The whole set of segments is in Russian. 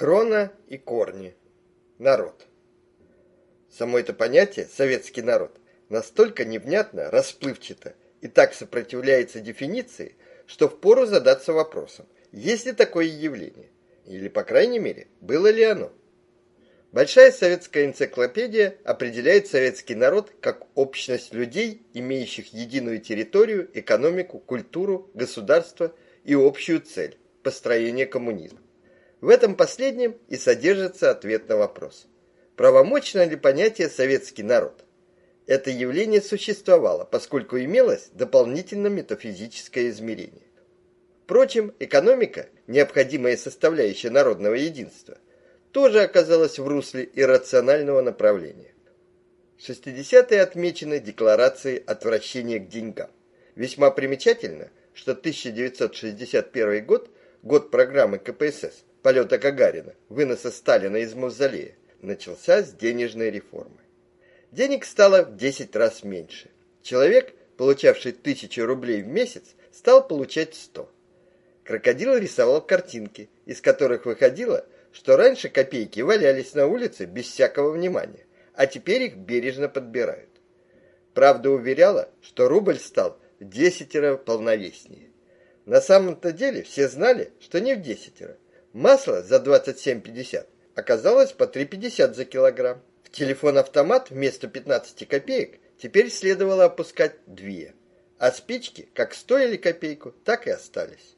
Крона и корни. Народ. Само это понятие «советский народ» настолько невнятно, расплывчато и так сопротивляется дефиниции, что впору задаться вопросом, есть ли такое явление, или, по крайней мере, было ли оно. Большая советская энциклопедия определяет советский народ как общность людей, имеющих единую территорию, экономику, культуру, государство и общую цель – построение коммунизма. В этом последнем и содержится ответ на вопрос. Правомочно ли понятие «советский народ»? Это явление существовало, поскольку имелось дополнительно метафизическое измерение. Впрочем, экономика, необходимая составляющая народного единства, тоже оказалась в русле иррационального направления. 60-е отмечены декларацией отвращения к деньгам. Весьма примечательно, что 1961 год, год программы КПСС, полета Гагарина, выноса Сталина из мавзолея, начался с денежной реформы. Денег стало в 10 раз меньше. Человек, получавший тысячу рублей в месяц, стал получать 100. Крокодил рисовал картинки, из которых выходило, что раньше копейки валялись на улице без всякого внимания, а теперь их бережно подбирают. Правда уверяла, что рубль стал в десятеро полновеснее. На самом-то деле все знали, что не в десятеро, Масло за 27,50 оказалось по 3,50 за килограмм. В телефон-автомат вместо 15 копеек теперь следовало опускать 2. А спички как стоили копейку, так и остались.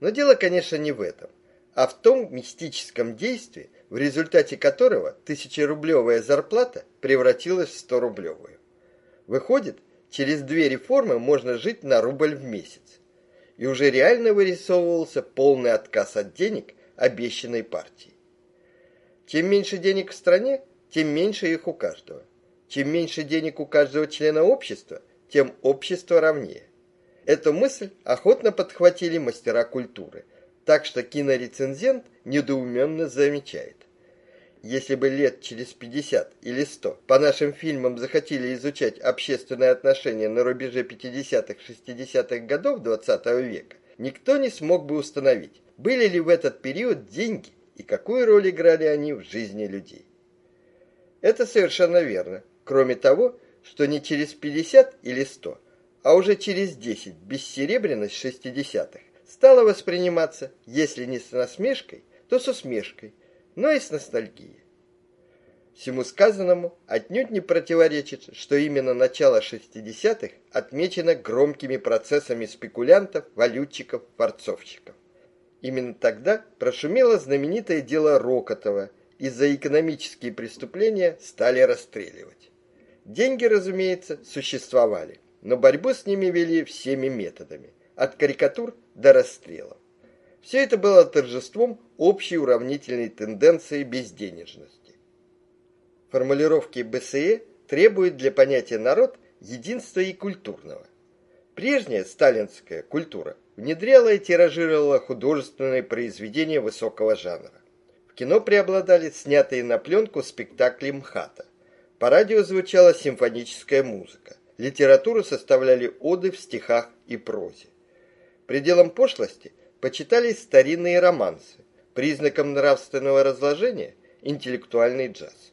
Но дело, конечно, не в этом, а в том мистическом действии, в результате которого тысячерублевая зарплата превратилась в 100-рублевую. Выходит, через две реформы можно жить на рубль в месяц и уже реально вырисовывался полный отказ от денег, обещанной партией. Чем меньше денег в стране, тем меньше их у каждого. Чем меньше денег у каждого члена общества, тем общество равнее. Эту мысль охотно подхватили мастера культуры, так что кинорецензент недоуменно замечает. Если бы лет через 50 или 100 по нашим фильмам захотели изучать общественные отношения на рубеже 50-60-х годов 20 -го века, никто не смог бы установить, были ли в этот период деньги и какую роль играли они в жизни людей. Это совершенно верно, кроме того, что не через 50 или 100, а уже через 10 бессеребренность 60-х стала восприниматься, если не с насмешкой, то с усмешкой, но и с ностальгией. Всему сказанному отнюдь не противоречит, что именно начало 60-х отмечено громкими процессами спекулянтов, валютчиков, форцовщиков. Именно тогда прошумело знаменитое дело Рокотова, и за экономические преступления стали расстреливать. Деньги, разумеется, существовали, но борьбу с ними вели всеми методами, от карикатур до расстрелов. Все это было торжеством общей уравнительной тенденции безденежности. Формулировки БСЕ требуют для понятия «народ» единства и культурного. Прежняя сталинская культура внедряла и тиражировала художественные произведения высокого жанра. В кино преобладали снятые на пленку спектакли МХАТа. По радио звучала симфоническая музыка. Литературу составляли оды в стихах и прозе. Пределом пошлости – почитались старинные романсы, признаком нравственного разложения – интеллектуальный джаз.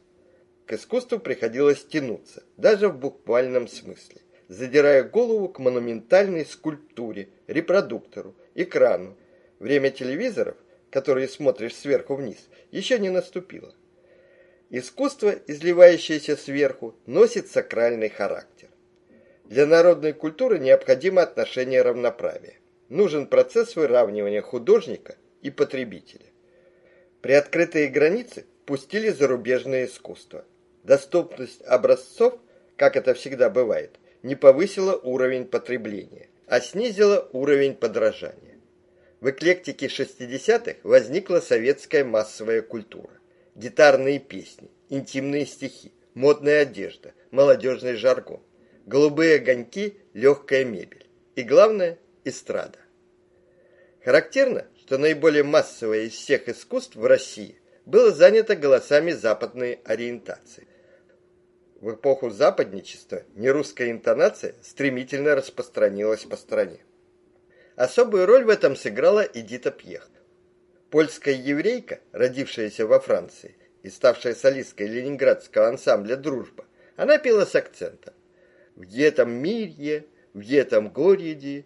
К искусству приходилось тянуться, даже в буквальном смысле, задирая голову к монументальной скульптуре, репродуктору, экрану. Время телевизоров, которые смотришь сверху вниз, еще не наступило. Искусство, изливающееся сверху, носит сакральный характер. Для народной культуры необходимо отношение равноправия нужен процесс выравнивания художника и потребителя. Приоткрытые границы пустили зарубежное искусство. Доступность образцов, как это всегда бывает, не повысила уровень потребления, а снизила уровень подражания. В эклектике 60-х возникла советская массовая культура. Гитарные песни, интимные стихи, модная одежда, молодежный жаргон, голубые огоньки, легкая мебель. И главное – эстрада. Характерно, что наиболее массовое из всех искусств в России было занято голосами западной ориентации. В эпоху западничества нерусская интонация стремительно распространилась по стране. Особую роль в этом сыграла Эдита Пьех. Польская еврейка, родившаяся во Франции и ставшая солисткой ленинградского ансамбля «Дружба», она пела с акцентом. «В этом мире, в этом городе,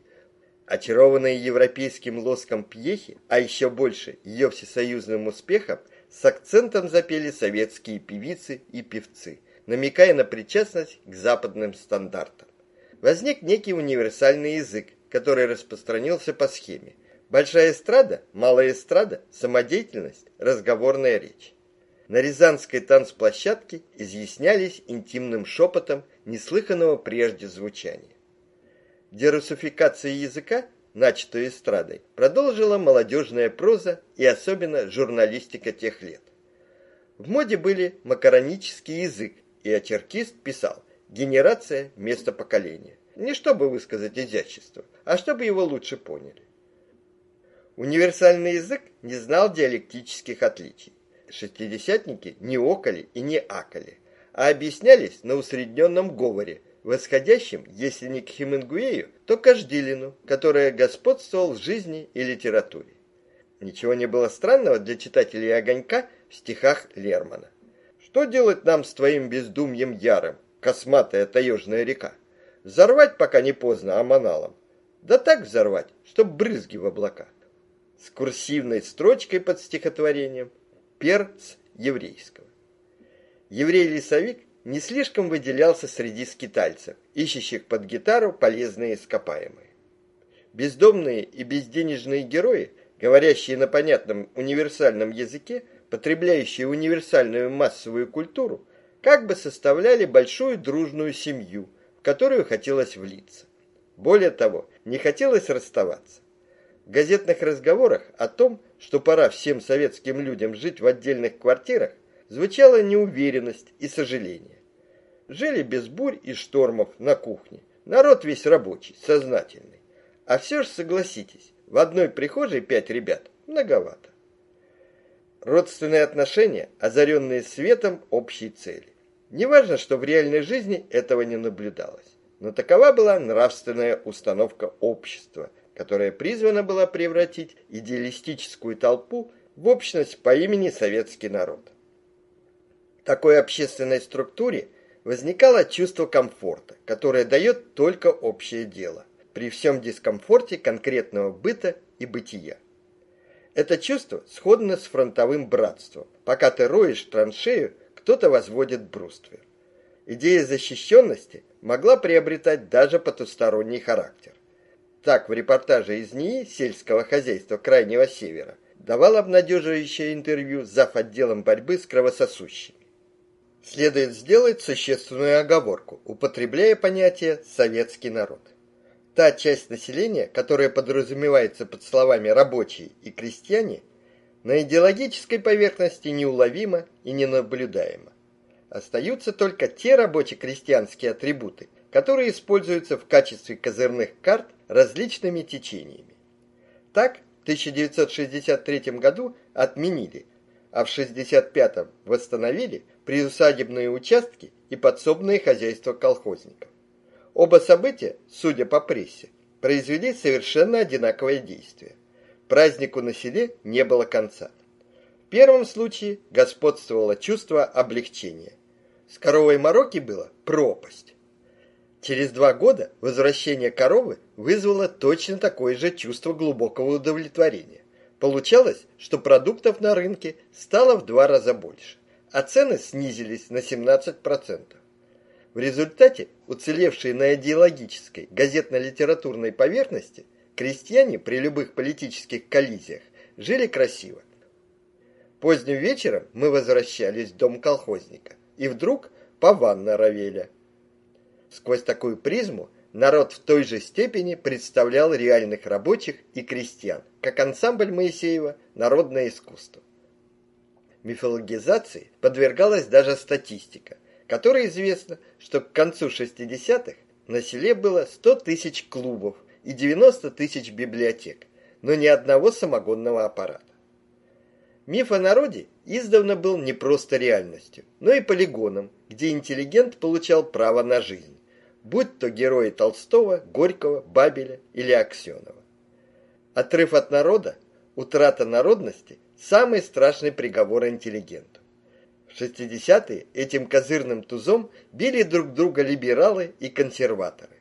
Очарованные европейским лоском пьехи, а еще больше ее всесоюзным успехом, с акцентом запели советские певицы и певцы, намекая на причастность к западным стандартам. Возник некий универсальный язык, который распространился по схеме. Большая эстрада, малая эстрада, самодеятельность, разговорная речь. На Рязанской танцплощадке изъяснялись интимным шепотом неслыханного прежде звучания. Дерусификация языка, начатую эстрадой, продолжила молодежная проза и особенно журналистика тех лет. В моде были макаронический язык, и очеркист писал «генерация вместо поколения». Не чтобы высказать изящество, а чтобы его лучше поняли. Универсальный язык не знал диалектических отличий. Шестидесятники не окали и не акали, а объяснялись на усредненном говоре – восходящим, если не к Хемингуэю, то к Аждилину, который господствовал в жизни и литературе. Ничего не было странного для читателей «Огонька» в стихах Лермана. «Что делать нам с твоим бездумьем ярым, косматая таежная река? Взорвать, пока не поздно, аманалом. Да так взорвать, чтоб брызги в облака». С курсивной строчкой под стихотворением «Перц еврейского». Еврей-лесовик не слишком выделялся среди скитальцев, ищущих под гитару полезные ископаемые. Бездомные и безденежные герои, говорящие на понятном универсальном языке, потребляющие универсальную массовую культуру, как бы составляли большую дружную семью, в которую хотелось влиться. Более того, не хотелось расставаться. В газетных разговорах о том, что пора всем советским людям жить в отдельных квартирах, звучала неуверенность и сожаление. Жили без бурь и штормов на кухне. Народ весь рабочий, сознательный. А все же согласитесь, в одной прихожей пять ребят многовато. Родственные отношения, озаренные светом общей цели. Неважно, что в реальной жизни этого не наблюдалось. Но такова была нравственная установка общества, которая призвана была превратить идеалистическую толпу в общность по имени советский народ. Такой общественной структуре возникало чувство комфорта, которое дает только общее дело, при всем дискомфорте конкретного быта и бытия. Это чувство сходно с фронтовым братством. Пока ты роешь траншею, кто-то возводит бруствер. Идея защищенности могла приобретать даже потусторонний характер. Так, в репортаже из НИИ сельского хозяйства Крайнего Севера давал обнадеживающее интервью зав. отделом борьбы с кровососущими следует сделать существенную оговорку, употребляя понятие «советский народ». Та часть населения, которая подразумевается под словами «рабочие» и «крестьяне», на идеологической поверхности неуловима и ненаблюдаема. Остаются только те рабоче-крестьянские атрибуты, которые используются в качестве козырных карт различными течениями. Так, в 1963 году отменили, а в 1965 восстановили приусадебные участки и подсобные хозяйства колхозников. Оба события, судя по прессе, произвели совершенно одинаковое действие. Празднику на селе не было конца. В первом случае господствовало чувство облегчения. С коровой мороки было пропасть. Через два года возвращение коровы вызвало точно такое же чувство глубокого удовлетворения. Получалось, что продуктов на рынке стало в два раза больше а цены снизились на 17%. В результате уцелевшие на идеологической газетно-литературной поверхности крестьяне при любых политических коллизиях жили красиво. Поздним вечером мы возвращались в дом колхозника, и вдруг по ванна ровеля. Сквозь такую призму народ в той же степени представлял реальных рабочих и крестьян, как ансамбль Моисеева «Народное искусство» мифологизации подвергалась даже статистика, которой известно, что к концу 60-х на селе было 100 тысяч клубов и 90 тысяч библиотек, но ни одного самогонного аппарата. Миф о народе издавна был не просто реальностью, но и полигоном, где интеллигент получал право на жизнь, будь то герои Толстого, Горького, Бабеля или Аксенова. Отрыв от народа, утрата народности самый страшный приговор интеллигенту. В 60-е этим козырным тузом били друг друга либералы и консерваторы.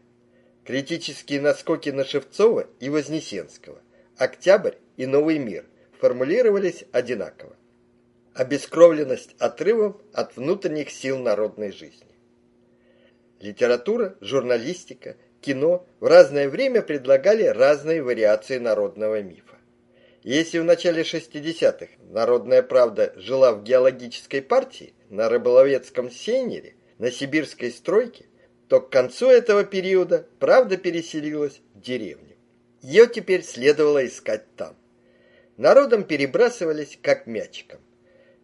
Критические наскоки на Шевцова и Вознесенского, Октябрь и Новый мир формулировались одинаково. Обескровленность отрывом от внутренних сил народной жизни. Литература, журналистика, кино в разное время предлагали разные вариации народного мифа. Если в начале 60-х Народная правда жила в геологической партии, на рыболовецком сенере, на сибирской стройке, то к концу этого периода правда переселилась в деревню. Ее теперь следовало искать там. Народом перебрасывались как мячиком.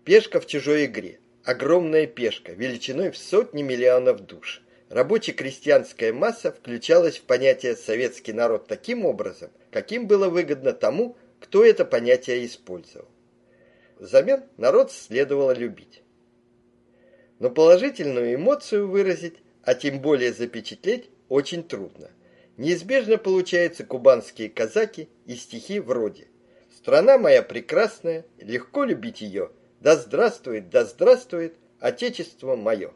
Пешка в чужой игре, огромная пешка, величиной в сотни миллионов душ. Рабоче-крестьянская масса включалась в понятие «советский народ» таким образом, каким было выгодно тому, кто это понятие использовал. Взамен народ следовало любить. Но положительную эмоцию выразить, а тем более запечатлеть, очень трудно. Неизбежно получаются кубанские казаки и стихи вроде «Страна моя прекрасная, легко любить ее, да здравствует, да здравствует Отечество мое».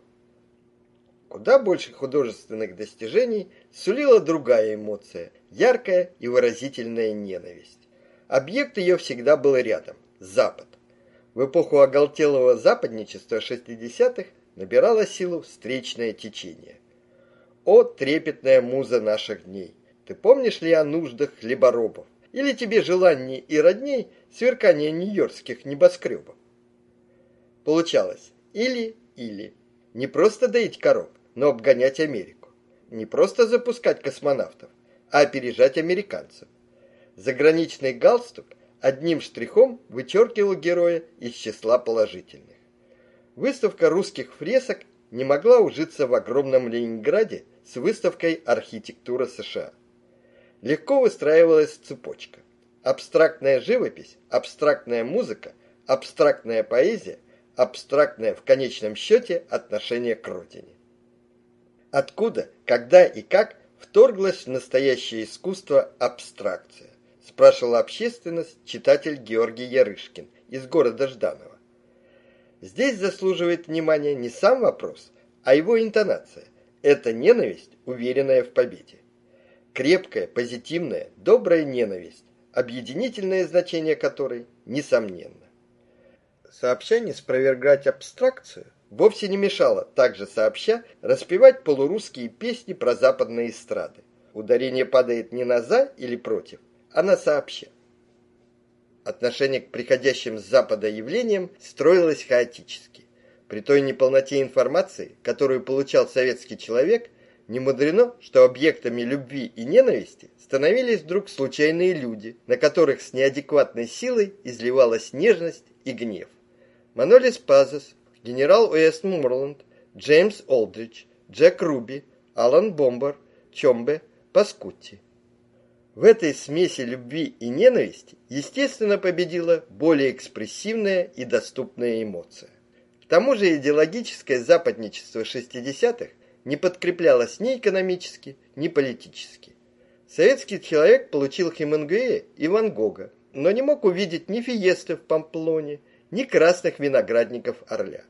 Куда больше художественных достижений сулила другая эмоция, яркая и выразительная ненависть. Объект ее всегда был рядом – Запад. В эпоху оголтелого западничества 60-х набирало силу встречное течение. О, трепетная муза наших дней! Ты помнишь ли о нуждах хлеборобов? Или тебе желание и родней сверкание нью-йоркских небоскребов? Получалось или-или. Не просто доить коров, но обгонять Америку. Не просто запускать космонавтов, а опережать американцев. Заграничный галстук одним штрихом вычеркивал героя из числа положительных. Выставка русских фресок не могла ужиться в огромном Ленинграде с выставкой «Архитектура США». Легко выстраивалась цепочка. Абстрактная живопись, абстрактная музыка, абстрактная поэзия, абстрактное в конечном счете отношение к родине. Откуда, когда и как вторглась в настоящее искусство абстракция? спрашивала общественность читатель Георгий Ярышкин из города Жданово. Здесь заслуживает внимания не сам вопрос, а его интонация. Это ненависть, уверенная в победе. Крепкая, позитивная, добрая ненависть, объединительное значение которой несомненно. Сообща не спровергать абстракцию вовсе не мешало, также сообща, распевать полурусские песни про западные эстрады. Ударение падает не на «за» или «против», она сообща. Отношение к приходящим с Запада явлениям строилось хаотически. При той неполноте информации, которую получал советский человек, не мудрено, что объектами любви и ненависти становились вдруг случайные люди, на которых с неадекватной силой изливалась нежность и гнев. Манолис Пазос, генерал Уэстмурланд, Джеймс Олдридж, Джек Руби, Алан Бомбар, Чомбе, Паскутти. В этой смеси любви и ненависти, естественно, победила более экспрессивная и доступная эмоция. К тому же идеологическое западничество 60-х не подкреплялось ни экономически, ни политически. Советский человек получил Хемингуэя и Ван Гога, но не мог увидеть ни Фиесты в Памплоне, ни красных виноградников Орля.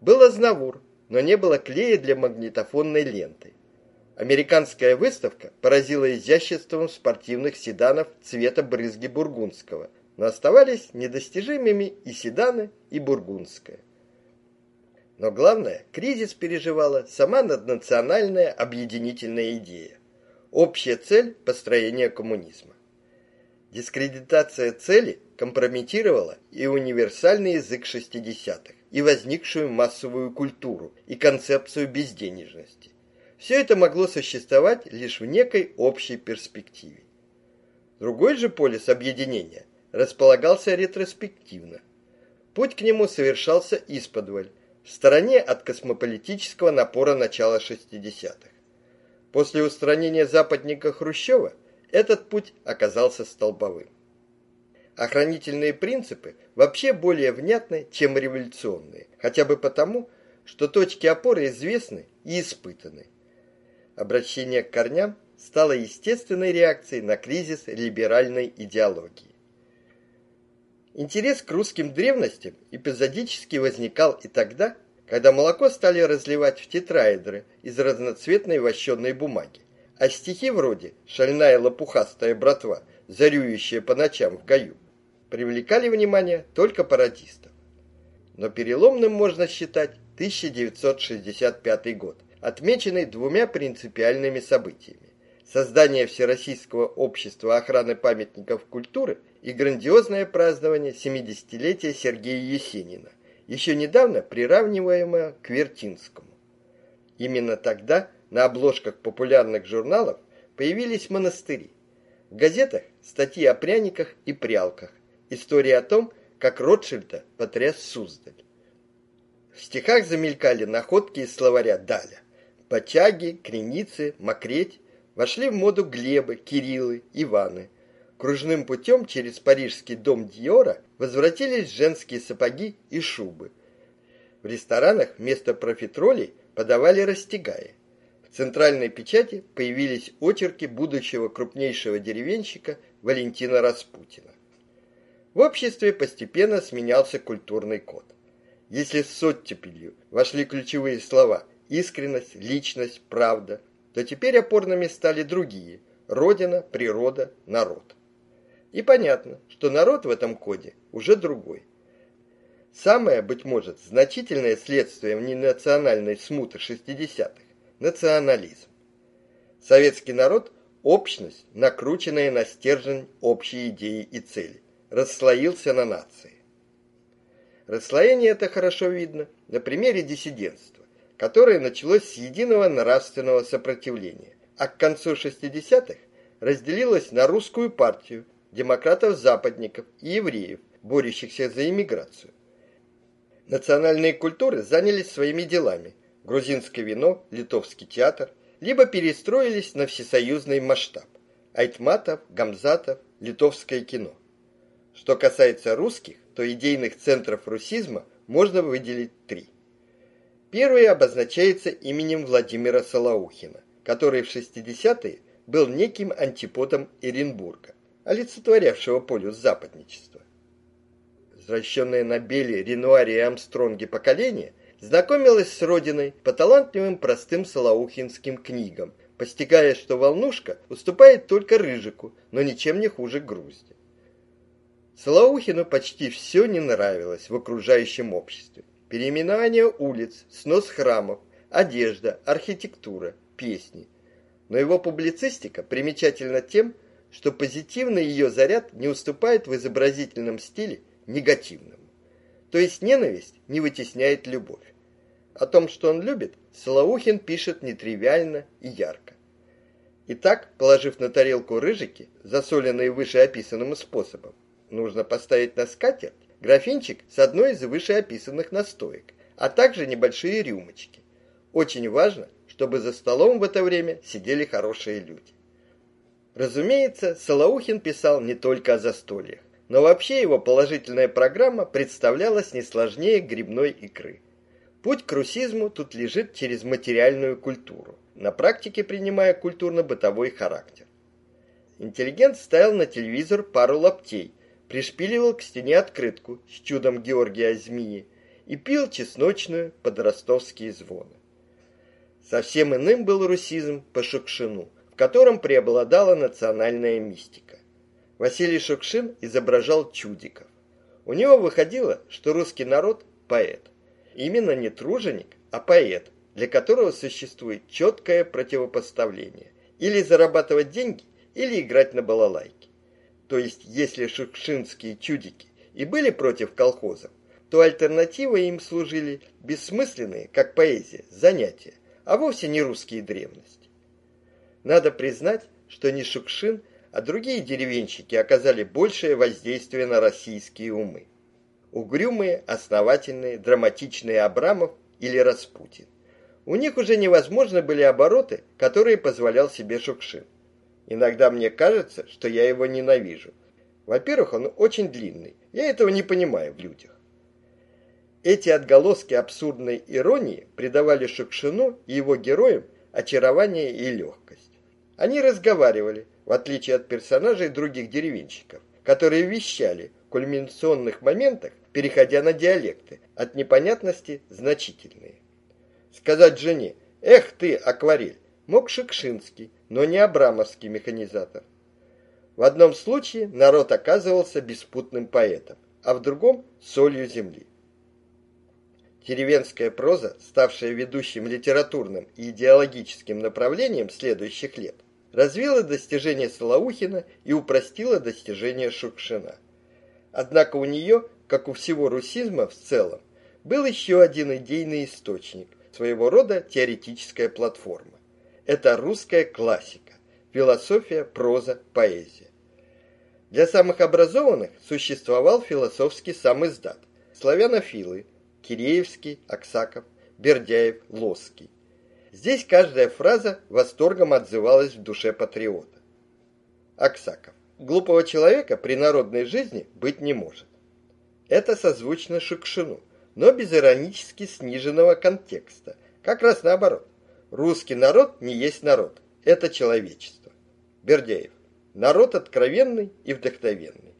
Был Азнавур, но не было клея для магнитофонной ленты. Американская выставка поразила изяществом спортивных седанов цвета брызги бургундского, но оставались недостижимыми и седаны, и бургундская. Но главное, кризис переживала сама наднациональная объединительная идея. Общая цель построения коммунизма. Дискредитация цели компрометировала и универсальный язык 60-х, и возникшую массовую культуру, и концепцию безденежности. Все это могло существовать лишь в некой общей перспективе. Другой же полис объединения располагался ретроспективно. Путь к нему совершался исподволь, в стороне от космополитического напора начала 60-х. После устранения западника Хрущева этот путь оказался столбовым. Охранительные принципы вообще более внятны, чем революционные, хотя бы потому, что точки опоры известны и испытаны. Обращение к корням стало естественной реакцией на кризис либеральной идеологии. Интерес к русским древностям эпизодически возникал и тогда, когда молоко стали разливать в тетраэдры из разноцветной вощеной бумаги, а стихи вроде «Шальная лопухастая братва», зарюющая по ночам в гаю, привлекали внимание только пародистов. Но переломным можно считать 1965 год, отмеченный двумя принципиальными событиями. Создание Всероссийского общества охраны памятников культуры и грандиозное празднование 70-летия Сергея Есенина, еще недавно приравниваемое к Вертинскому. Именно тогда на обложках популярных журналов появились монастыри. В газетах статьи о пряниках и прялках, история о том, как Ротшильда потряс Суздаль. В стихах замелькали находки из словаря Даля. Бочаги, креницы, мокреть вошли в моду Глебы, Кириллы, Иваны. Кружным путем через парижский дом Диора возвратились женские сапоги и шубы. В ресторанах вместо профитролей подавали растягаи. В центральной печати появились очерки будущего крупнейшего деревенщика Валентина Распутина. В обществе постепенно сменялся культурный код. Если с оттепелью вошли ключевые слова искренность, личность, правда, то теперь опорными стали другие – родина, природа, народ. И понятно, что народ в этом коде уже другой. Самое, быть может, значительное следствие ненациональной смуты 60-х – национализм. Советский народ – общность, накрученная на стержень общей идеи и цели, расслоился на нации. Расслоение это хорошо видно на примере диссидентства, которое началось с единого нравственного сопротивления, а к концу 60-х разделилось на русскую партию, демократов-западников и евреев, борющихся за иммиграцию. Национальные культуры занялись своими делами. Грузинское вино, литовский театр, либо перестроились на всесоюзный масштаб. Айтматов, Гамзатов, литовское кино. Что касается русских, то идейных центров русизма можно выделить три. Первый обозначается именем Владимира Солоухина, который в 60-е был неким антиподом Эренбурга, олицетворявшего полюс западничества. Возвращенное на Беле, Ренуаре и Амстронге поколение знакомилось с родиной по талантливым простым солоухинским книгам, постигая, что волнушка уступает только рыжику, но ничем не хуже грузди. Солоухину почти все не нравилось в окружающем обществе. Переименование улиц, снос храмов, одежда, архитектура, песни. Но его публицистика примечательна тем, что позитивный ее заряд не уступает в изобразительном стиле негативному. То есть ненависть не вытесняет любовь. О том, что он любит, Солоухин пишет нетривиально и ярко. Итак, положив на тарелку рыжики, засоленные вышеописанным способом, нужно поставить на скатерть графинчик с одной из вышеописанных настоек, а также небольшие рюмочки. Очень важно, чтобы за столом в это время сидели хорошие люди. Разумеется, Солоухин писал не только о застольях, но вообще его положительная программа представлялась не сложнее грибной икры. Путь к русизму тут лежит через материальную культуру, на практике принимая культурно-бытовой характер. Интеллигент ставил на телевизор пару лаптей, пришпиливал к стене открытку с чудом Георгия Змеи и пил чесночную под ростовские звоны. Совсем иным был русизм по Шукшину, в котором преобладала национальная мистика. Василий Шукшин изображал чудиков. У него выходило, что русский народ – поэт. Именно не труженик, а поэт, для которого существует четкое противопоставление. Или зарабатывать деньги, или играть на балалайке. То есть, если шукшинские чудики и были против колхозов, то альтернативой им служили бессмысленные, как поэзия, занятия, а вовсе не русские древности. Надо признать, что не Шукшин, а другие деревенщики оказали большее воздействие на российские умы. Угрюмые, основательные, драматичные Абрамов или Распутин. У них уже невозможны были обороты, которые позволял себе Шукшин. Иногда мне кажется, что я его ненавижу. Во-первых, он очень длинный. Я этого не понимаю в людях. Эти отголоски абсурдной иронии придавали Шукшину и его героям очарование и легкость. Они разговаривали, в отличие от персонажей других деревенщиков, которые вещали, кульминационных моментах, переходя на диалекты, от непонятности значительные. Сказать жене «Эх ты, акварель!» Мог Шекшинский, но не абрамовский механизатор. В одном случае народ оказывался беспутным поэтом, а в другом – солью земли. Деревенская проза, ставшая ведущим литературным и идеологическим направлением следующих лет, развила достижения Солоухина и упростила достижения Шукшина. Однако у нее, как у всего русизма в целом, был еще один идейный источник, своего рода теоретическая платформа. Это русская классика, философия, проза, поэзия. Для самых образованных существовал философский самиздат, славянофилы, Киреевский, Аксаков, Бердяев, Лосский. Здесь каждая фраза восторгом отзывалась в душе патриота. Аксаков. Глупого человека при народной жизни быть не может. Это созвучно Шукшину, но без иронически сниженного контекста. Как раз наоборот. Русский народ не есть народ. Это человечество. Бердяев. Народ откровенный и вдохновенный.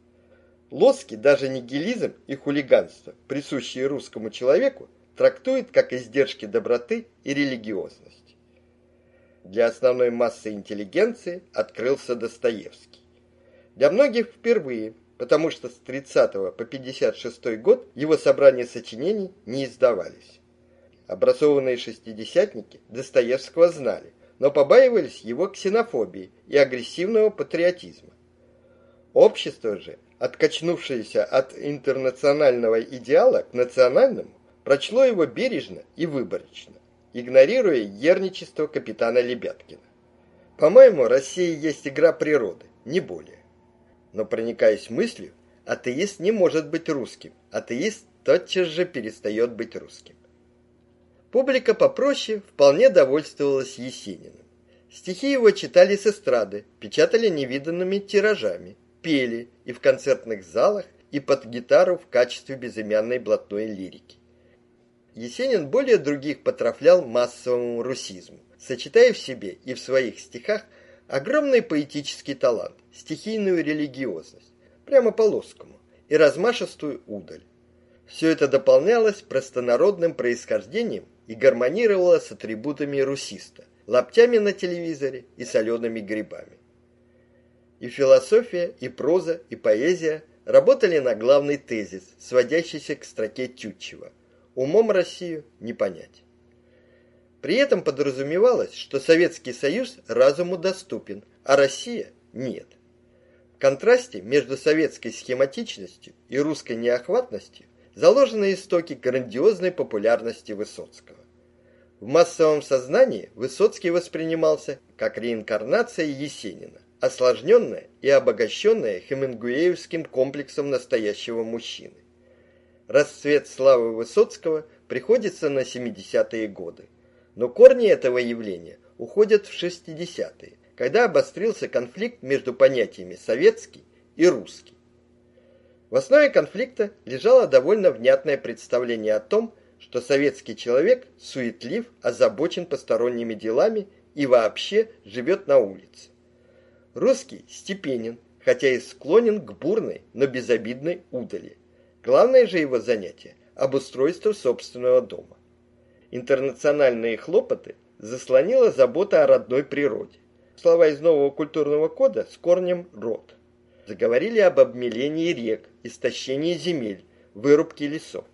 Лоски даже нигилизм и хулиганство, присущие русскому человеку, трактует как издержки доброты и религиозности. Для основной массы интеллигенции открылся Достоевский. Для многих впервые, потому что с 30 по 56 год его собрания сочинений не издавались. Образованные шестидесятники Достоевского знали, но побаивались его ксенофобии и агрессивного патриотизма. Общество же, откачнувшееся от интернационального идеала к национальному, прочло его бережно и выборочно, игнорируя ерничество капитана Лебяткина. По-моему, Россия есть игра природы, не более. Но проникаясь мыслью, атеист не может быть русским, атеист тотчас же перестает быть русским. Публика попроще вполне довольствовалась Есениным. Стихи его читали с эстрады, печатали невиданными тиражами, пели и в концертных залах, и под гитару в качестве безымянной блатной лирики. Есенин более других потрафлял массовому русизму, сочетая в себе и в своих стихах огромный поэтический талант, стихийную религиозность, прямо по-лоскому, и размашистую удаль. Все это дополнялось простонародным происхождением и гармонировало с атрибутами русиста, лаптями на телевизоре и солеными грибами. И философия, и проза, и поэзия работали на главный тезис, сводящийся к строке Тютчева – умом Россию не понять. При этом подразумевалось, что Советский Союз разуму доступен, а Россия нет. В контрасте между советской схематичностью и русской неохватностью заложены истоки грандиозной популярности Высоцкого. В массовом сознании Высоцкий воспринимался как реинкарнация Есенина, осложненная и обогащенная хемингуэевским комплексом настоящего мужчины расцвет славы Высоцкого приходится на 70-е годы. Но корни этого явления уходят в 60-е, когда обострился конфликт между понятиями советский и русский. В основе конфликта лежало довольно внятное представление о том, что советский человек суетлив, озабочен посторонними делами и вообще живет на улице. Русский степенен, хотя и склонен к бурной, но безобидной удали. Главное же его занятие – обустройство собственного дома. Интернациональные хлопоты заслонила забота о родной природе. Слова из нового культурного кода с корнем «род». Заговорили об обмелении рек, истощении земель, вырубке лесов.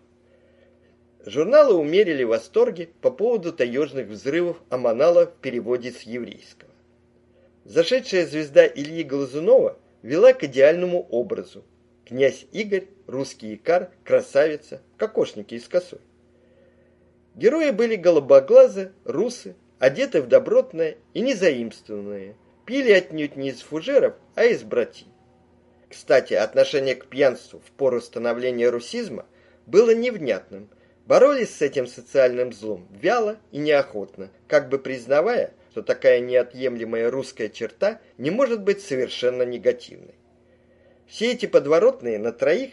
Журналы умерили восторги по поводу таежных взрывов Аманала в переводе с еврейского. Зашедшая звезда Ильи Глазунова вела к идеальному образу, князь Игорь, русский икар, красавица, кокошники из косой. Герои были голубоглазы, русы, одеты в добротное и незаимствованное, пили отнюдь не из фужеров, а из братьев. Кстати, отношение к пьянству в пору становления русизма было невнятным, боролись с этим социальным злом вяло и неохотно, как бы признавая, что такая неотъемлемая русская черта не может быть совершенно негативной. Все эти подворотные на троих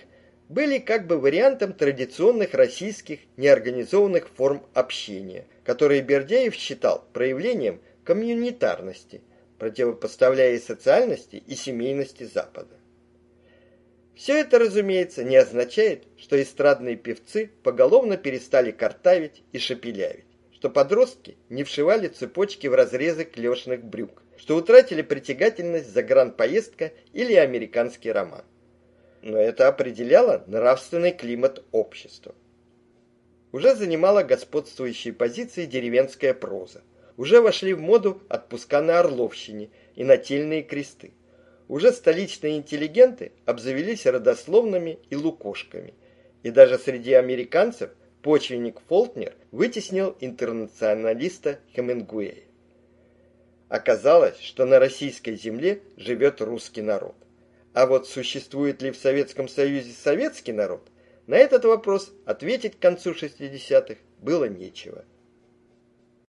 были как бы вариантом традиционных российских неорганизованных форм общения, которые Бердяев считал проявлением коммунитарности, противопоставляя социальности и семейности Запада. Все это, разумеется, не означает, что эстрадные певцы поголовно перестали картавить и шепелявить, что подростки не вшивали цепочки в разрезы клешных брюк, что утратили притягательность загранпоездка или американский роман. Но это определяло нравственный климат общества. Уже занимала господствующие позиции деревенская проза. Уже вошли в моду отпуска на Орловщине и нательные кресты. Уже столичные интеллигенты обзавелись родословными и лукошками. И даже среди американцев почвенник Фолтнер вытеснил интернационалиста Хемингуэя. Оказалось, что на российской земле живет русский народ. А вот существует ли в Советском Союзе советский народ, на этот вопрос ответить к концу 60-х было нечего.